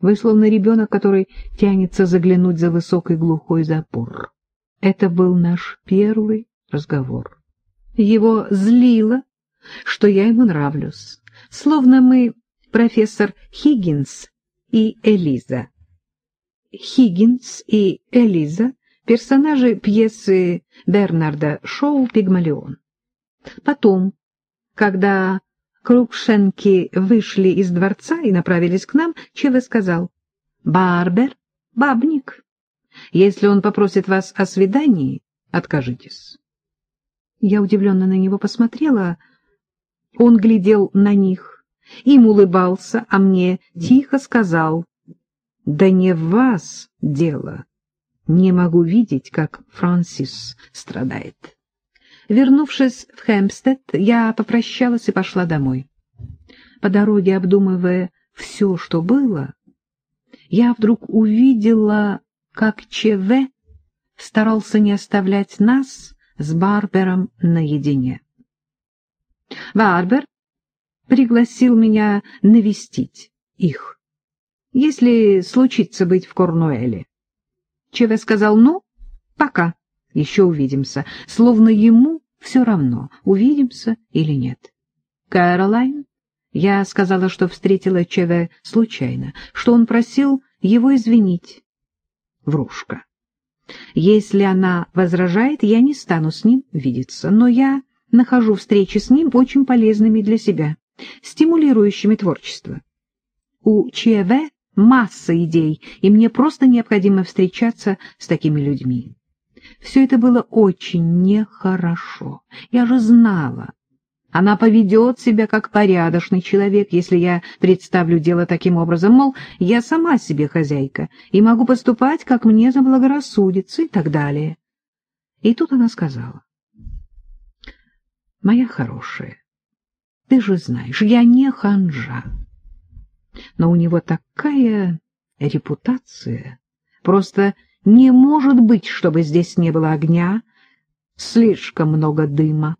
Вы словно ребенок, который тянется заглянуть за высокий глухой запор. Это был наш первый разговор. Его злило, что я ему нравлюсь, словно мы профессор Хиггинс и Элиза. Хиггинс и Элиза — персонажи пьесы Бернарда Шоу «Пигмалион». Потом, когда Крукшенки вышли из дворца и направились к нам, Чеве сказал, «Барбер, бабник, если он попросит вас о свидании, откажитесь». Я удивленно на него посмотрела. Он глядел на них, им улыбался, а мне тихо сказал, «Да не в вас дело. Не могу видеть, как Франсис страдает». Вернувшись в Хэмпстед, я попрощалась и пошла домой. По дороге, обдумывая все, что было, я вдруг увидела, как ЧВ старался не оставлять нас с Барбером наедине. Барбер пригласил меня навестить их, если случится быть в Корнуэле. ЧВ сказал, ну, пока еще увидимся, словно ему все равно, увидимся или нет. Кэролайн, я сказала, что встретила ЧВ случайно, что он просил его извинить. Врушка. Если она возражает, я не стану с ним видеться, но я нахожу встречи с ним очень полезными для себя, стимулирующими творчество. У ЧВ масса идей, и мне просто необходимо встречаться с такими людьми. Все это было очень нехорошо. Я же знала. Она поведет себя как порядочный человек, если я представлю дело таким образом, мол, я сама себе хозяйка и могу поступать, как мне заблагорассудится и так далее. И тут она сказала, «Моя хорошая, ты же знаешь, я не ханжа, но у него такая репутация, просто не может быть, чтобы здесь не было огня, слишком много дыма.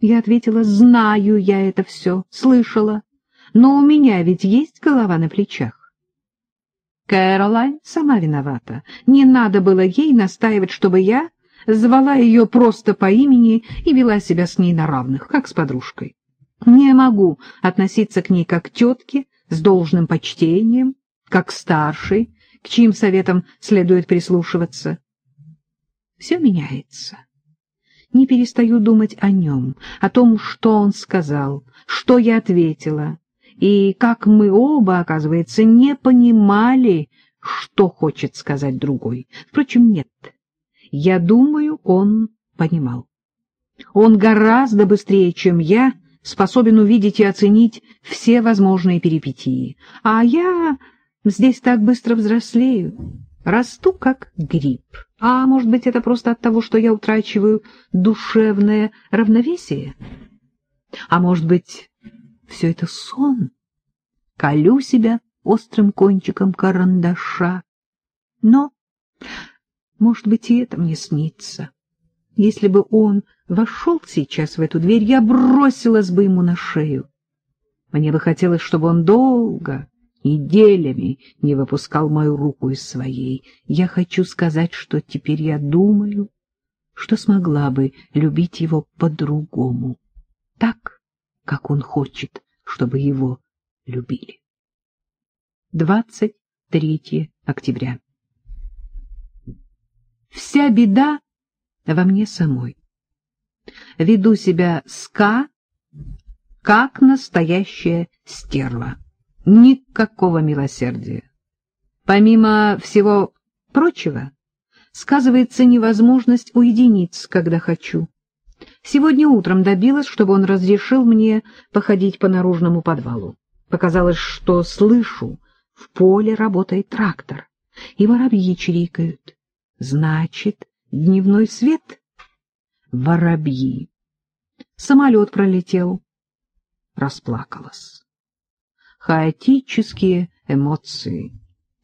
Я ответила, знаю я это все, слышала, но у меня ведь есть голова на плечах. Кэролайн сама виновата. Не надо было ей настаивать, чтобы я звала ее просто по имени и вела себя с ней на равных, как с подружкой. Не могу относиться к ней как к тетке, с должным почтением, как к старшей, к чьим советам следует прислушиваться. Все меняется. Не перестаю думать о нем, о том, что он сказал, что я ответила, и как мы оба, оказывается, не понимали, что хочет сказать другой. Впрочем, нет. Я думаю, он понимал. Он гораздо быстрее, чем я, способен увидеть и оценить все возможные перипетии. А я Здесь так быстро взрослею, расту как гриб. А может быть, это просто от того, что я утрачиваю душевное равновесие? А может быть, все это сон? Колю себя острым кончиком карандаша. Но, может быть, и это мне снится. Если бы он вошел сейчас в эту дверь, я бросилась бы ему на шею. Мне бы хотелось, чтобы он долго неделями не выпускал мою руку из своей. Я хочу сказать, что теперь я думаю, что смогла бы любить его по-другому, так, как он хочет, чтобы его любили. 23 октября. Вся беда во мне самой. Веду себя ска, как настоящая стерва никакого милосердия. Помимо всего прочего, сказывается невозможность уединиться, когда хочу. Сегодня утром добилась, чтобы он разрешил мне походить по наружному подвалу. Показалось, что слышу, в поле работает трактор, и воробьи чирикают. Значит, дневной свет? Воробьи. Самолет пролетел. Расплакалась хаотические эмоции.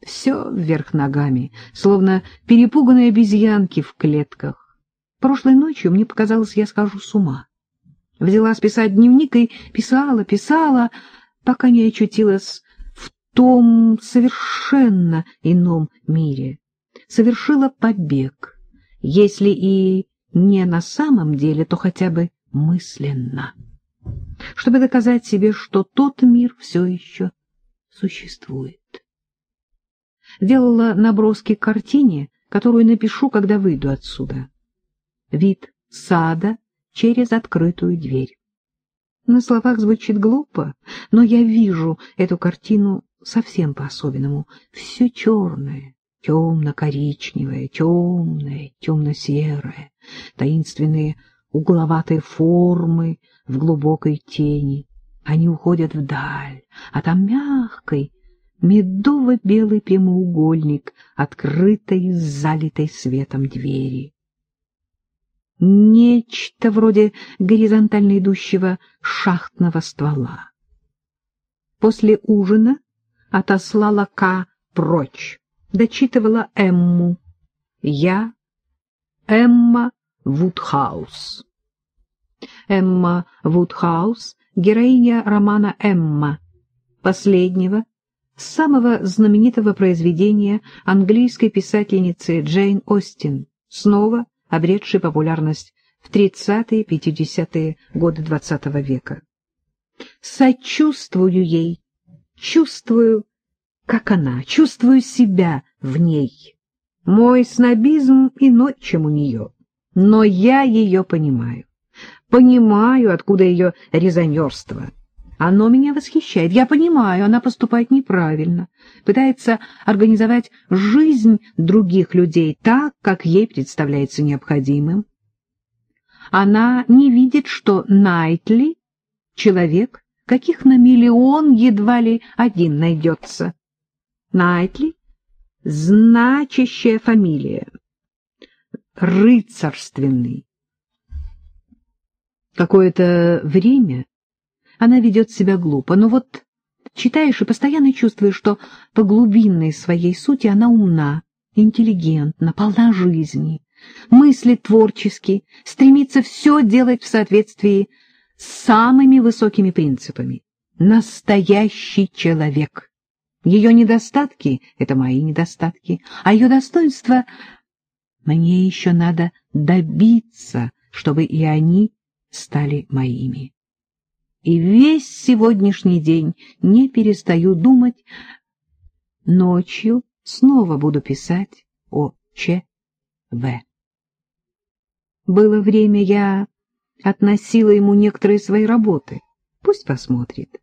Все вверх ногами, словно перепуганные обезьянки в клетках. Прошлой ночью мне показалось, я схожу с ума. Взяла списать дневник и писала, писала, пока не очутилась в том совершенно ином мире, совершила побег, если и не на самом деле, то хотя бы мысленно, чтобы доказать себе, что тот мир все еще существует. Делала наброски к картине, которую напишу, когда выйду отсюда. Вид сада через открытую дверь. На словах звучит глупо, но я вижу эту картину совсем по-особенному. Все черное, темно-коричневое, темное, темно-серое, таинственные угловатые формы в глубокой тени. Они уходят вдаль, а там мягкой, медово-белый прямоугольник, открытой, залитой светом двери. Нечто вроде горизонтально идущего шахтного ствола. После ужина отослала К прочь, дочитывала Эмму. Я Эмма Вудхаус. Эмма Вудхаус — героиня романа «Эмма», последнего, самого знаменитого произведения английской писательницы Джейн Остин, снова обретшей популярность в 30-50-е годы XX века. Сочувствую ей, чувствую, как она, чувствую себя в ней. Мой снобизм иной, чем у нее, но я ее понимаю. Понимаю, откуда ее резонерство. Оно меня восхищает. Я понимаю, она поступает неправильно, пытается организовать жизнь других людей так, как ей представляется необходимым. Она не видит, что Найтли — человек, каких на миллион едва ли один найдется. Найтли — значащая фамилия, рыцарственный. Какое-то время она ведет себя глупо, но вот читаешь и постоянно чувствуешь, что по глубинной своей сути она умна, интеллигентна, полна жизни, мыслит творчески, стремится все делать в соответствии с самыми высокими принципами. Настоящий человек. Ее недостатки — это мои недостатки, а ее достоинства — мне еще надо добиться, чтобы и они стали моими и весь сегодняшний день не перестаю думать. Ночью снова буду писать о Ч.В. Было время, я относила ему некоторые свои работы. Пусть посмотрит.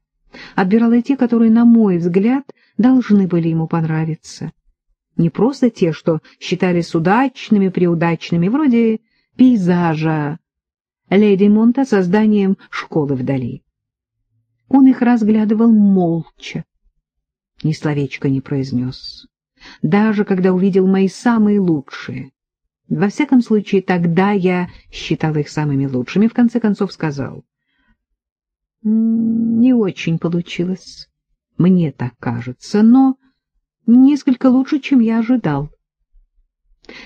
Отбирала те, которые, на мой взгляд, должны были ему понравиться. Не просто те, что считались удачными, преудачными, вроде пейзажа Леди Монта созданием школы вдали. Он их разглядывал молча, ни словечко не произнес, даже когда увидел мои самые лучшие. Во всяком случае, тогда я считал их самыми лучшими, в конце концов сказал. Не очень получилось, мне так кажется, но несколько лучше, чем я ожидал.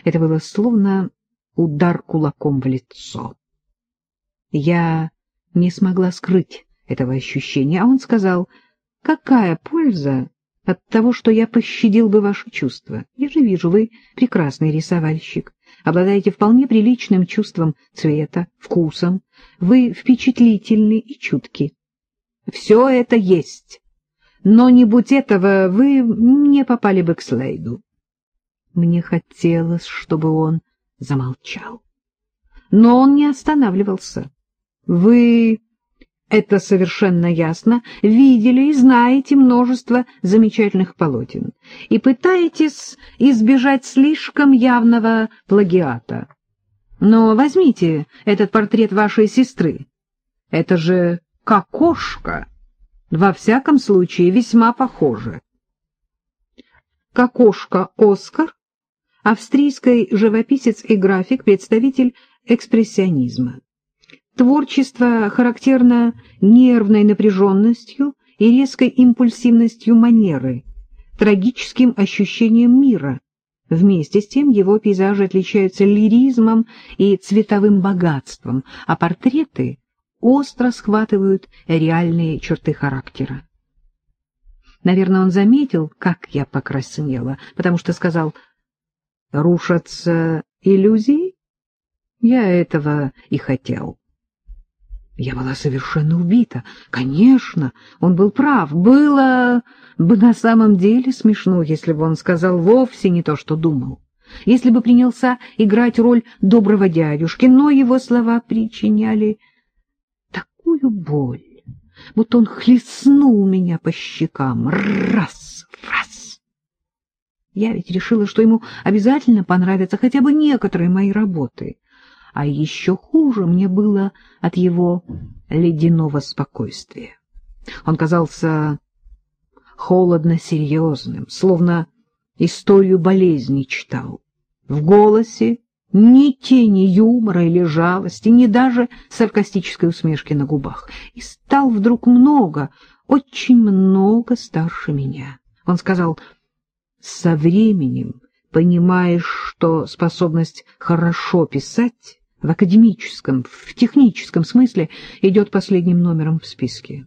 Это было словно удар кулаком в лицо. Я не смогла скрыть этого ощущения, а он сказал, какая польза от того, что я пощадил бы ваши чувства? Я же вижу, вы прекрасный рисовальщик, обладаете вполне приличным чувством цвета, вкусом, вы впечатлительны и чутки. Все это есть, но не будь этого, вы не попали бы к Слейду. Мне хотелось, чтобы он замолчал. Но он не останавливался. Вы это совершенно ясно, видели и знаете множество замечательных полотен и пытаетесь избежать слишком явного плагиата. Но возьмите этот портрет вашей сестры. Это же кокошка. Во всяком случае, весьма похоже. Кокошка Оскар, австрийский живописец и график, представитель экспрессионизма. Творчество характерно нервной напряженностью и резкой импульсивностью манеры, трагическим ощущением мира. Вместе с тем его пейзажи отличаются лиризмом и цветовым богатством, а портреты остро схватывают реальные черты характера. Наверное, он заметил, как я покраснела, потому что сказал, «Рушатся иллюзии?» Я этого и хотел. Я была совершенно убита. Конечно, он был прав. Было бы на самом деле смешно, если бы он сказал вовсе не то, что думал. Если бы принялся играть роль доброго дядюшки, но его слова причиняли такую боль, будто он хлестнул меня по щекам. Раз, раз. Я ведь решила, что ему обязательно понравятся хотя бы некоторые мои работы. А еще хуже мне было от его ледяного спокойствия. Он казался холодно-серьезным, словно историю болезни читал. В голосе ни тени юмора или жалости, ни даже саркастической усмешки на губах. И стал вдруг много, очень много старше меня. Он сказал, со временем понимаешь, что способность хорошо писать в академическом, в техническом смысле идет последним номером в списке.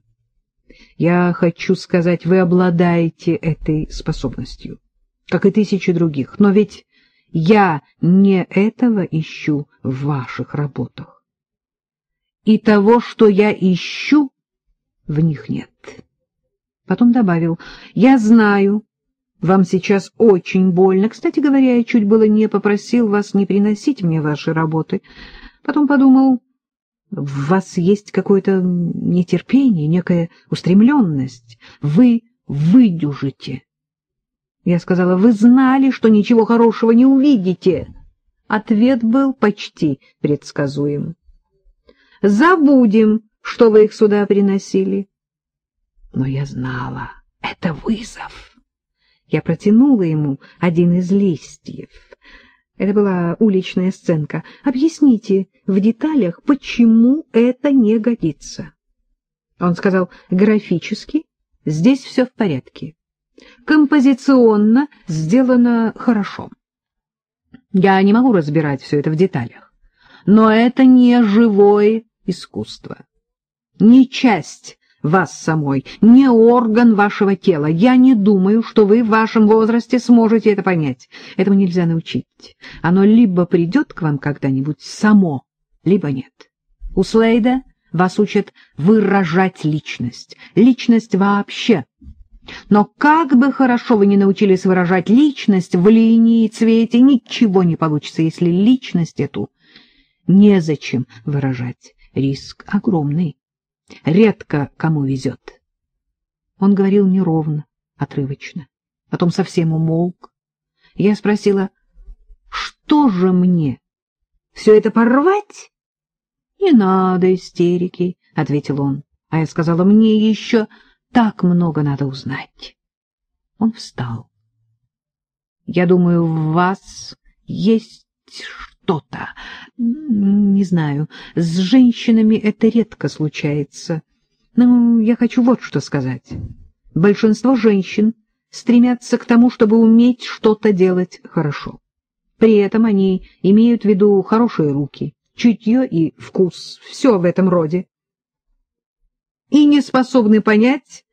Я хочу сказать, вы обладаете этой способностью, как и тысячи других, но ведь я не этого ищу в ваших работах. И того, что я ищу, в них нет. Потом добавил, я знаю, вам сейчас очень больно. Кстати говоря, я чуть было не попросил вас не приносить мне ваши работы. Потом подумал, в вас есть какое-то нетерпение, некая устремленность. Вы выдюжите. Я сказала, вы знали, что ничего хорошего не увидите. Ответ был почти предсказуем. Забудем, что вы их сюда приносили. Но я знала, это вызов. Я протянула ему один из листьев. Это была уличная сценка. Объясните в деталях, почему это не годится. Он сказал, графически здесь все в порядке композиционно сделано хорошо. Я не могу разбирать все это в деталях, но это не живое искусство, не часть вас самой, не орган вашего тела. Я не думаю, что вы в вашем возрасте сможете это понять. Этому нельзя научить. Оно либо придет к вам когда-нибудь само, либо нет. У Слейда вас учат выражать личность, личность вообще, но как бы хорошо вы ни научились выражать личность в линии, цвете, ничего не получится, если личность эту незачем выражать. Риск огромный. Редко кому везет. Он говорил неровно, отрывочно. Потом совсем умолк. Я спросила, что же мне? Все это порвать? Не надо истерики, — ответил он. А я сказала, мне еще так много надо узнать. Он встал. Я думаю, в вас есть что-то. Не знаю, с женщинами это редко случается. Но я хочу вот что сказать. Большинство женщин стремятся к тому, чтобы уметь что-то делать хорошо. При этом они имеют в виду хорошие руки, чутье и вкус, все в этом роде и не способны понять,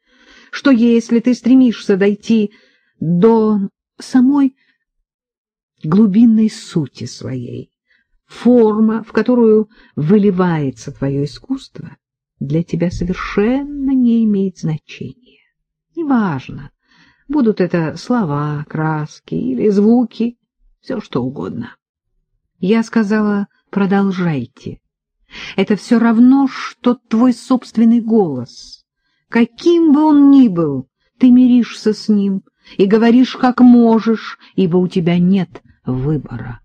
что если ты стремишься дойти до самой глубинной сути своей, форма, в которую выливается твое искусство, для тебя совершенно не имеет значения. Неважно, будут это слова, краски или звуки, все что угодно. Я сказала «продолжайте». Это все равно, что твой собственный голос. Каким бы он ни был, ты миришься с ним и говоришь, как можешь, ибо у тебя нет выбора.